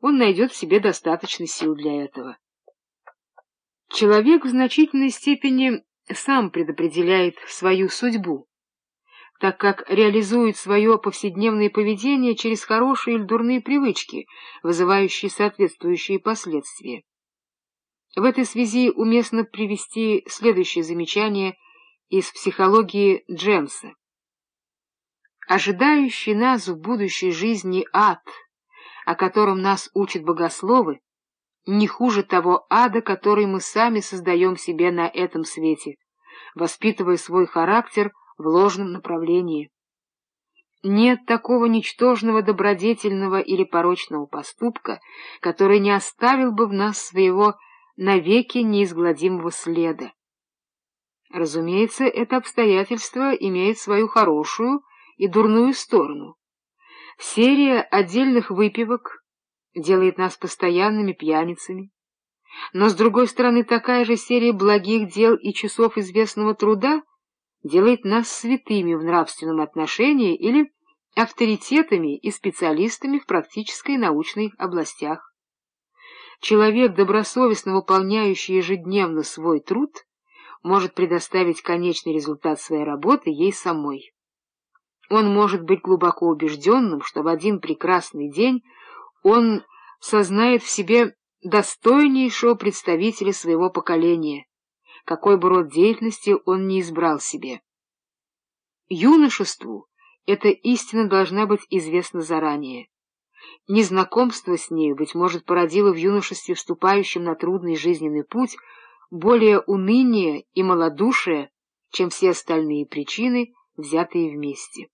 он найдет в себе достаточно сил для этого. Человек в значительной степени сам предопределяет свою судьбу, так как реализует свое повседневное поведение через хорошие или дурные привычки, вызывающие соответствующие последствия. В этой связи уместно привести следующее замечание из психологии Джемса. Ожидающий нас в будущей жизни ад, о котором нас учат богословы, не хуже того ада, который мы сами создаем себе на этом свете, воспитывая свой характер в ложном направлении. Нет такого ничтожного добродетельного или порочного поступка, который не оставил бы в нас своего навеки неизгладимого следа. Разумеется, это обстоятельство имеет свою хорошую и дурную сторону. Серия отдельных выпивок делает нас постоянными пьяницами, но, с другой стороны, такая же серия благих дел и часов известного труда делает нас святыми в нравственном отношении или авторитетами и специалистами в практической и научных областях. Человек, добросовестно выполняющий ежедневно свой труд, может предоставить конечный результат своей работы ей самой. Он может быть глубоко убежденным, что в один прекрасный день он сознает в себе достойнейшего представителя своего поколения, какой бы род деятельности он ни избрал себе. Юношеству эта истина должна быть известна заранее. Незнакомство с нею, быть может, породило в юношестве, вступающем на трудный жизненный путь, более уныние и малодушие, чем все остальные причины, взятые вместе.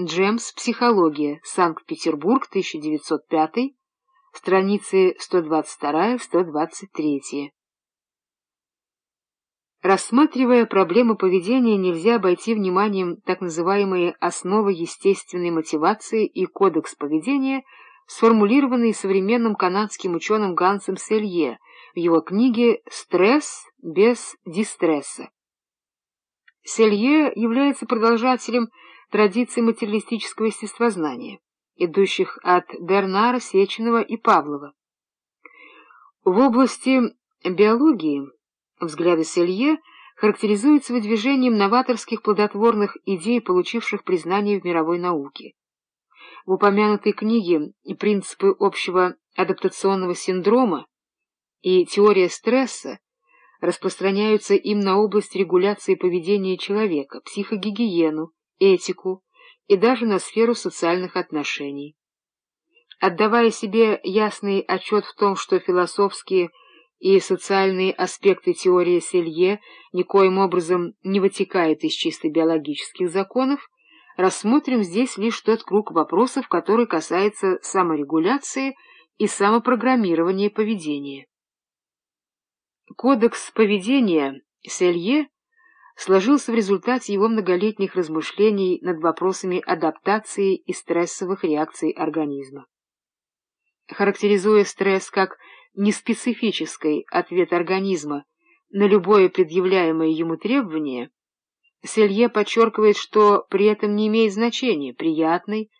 Джемс. Психология. Санкт-Петербург. 1905. Страницы 122-123. Рассматривая проблему поведения, нельзя обойти вниманием так называемые основы естественной мотивации и кодекс поведения, сформулированные современным канадским ученым Гансом Селье в его книге «Стресс без дистресса». Селье является продолжателем традиций материалистического естествознания, идущих от Бернара, Сеченова и Павлова. В области биологии взгляды Селье характеризуются выдвижением новаторских плодотворных идей, получивших признание в мировой науке. В упомянутой книге «Принципы общего адаптационного синдрома» и «Теория стресса» распространяются им на область регуляции поведения человека, психогигиену, этику и даже на сферу социальных отношений. Отдавая себе ясный отчет в том, что философские и социальные аспекты теории Селье никоим образом не вытекают из чисто биологических законов, рассмотрим здесь лишь тот круг вопросов, который касается саморегуляции и самопрограммирования поведения. Кодекс поведения Селье сложился в результате его многолетних размышлений над вопросами адаптации и стрессовых реакций организма. Характеризуя стресс как неспецифический ответ организма на любое предъявляемое ему требование, Селье подчеркивает, что при этом не имеет значения, приятной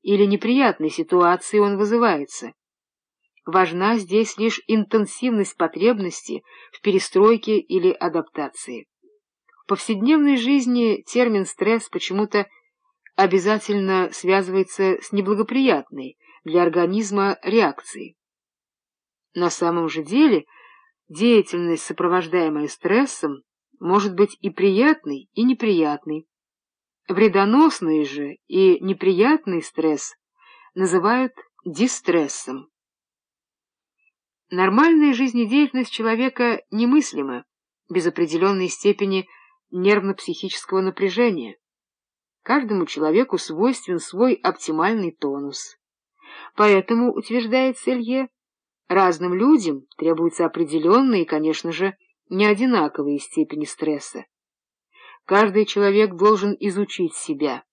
или неприятной ситуации он вызывается. Важна здесь лишь интенсивность потребности в перестройке или адаптации повседневной жизни термин «стресс» почему-то обязательно связывается с неблагоприятной для организма реакцией. На самом же деле деятельность, сопровождаемая стрессом, может быть и приятной, и неприятной. Вредоносный же и неприятный стресс называют дистрессом. Нормальная жизнедеятельность человека немыслима без определенной степени нервно-психического напряжения. Каждому человеку свойствен свой оптимальный тонус. Поэтому, утверждает Селье, разным людям требуются определенные конечно же, не одинаковые степени стресса. Каждый человек должен изучить себя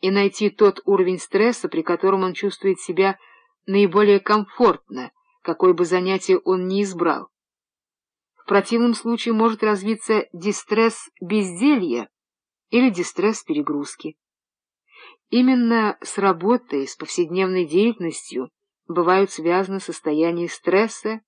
и найти тот уровень стресса, при котором он чувствует себя наиболее комфортно, какое бы занятие он ни избрал. В противном случае может развиться дистресс безделья или дистресс перегрузки. Именно с работой, с повседневной деятельностью бывают связаны состояния стресса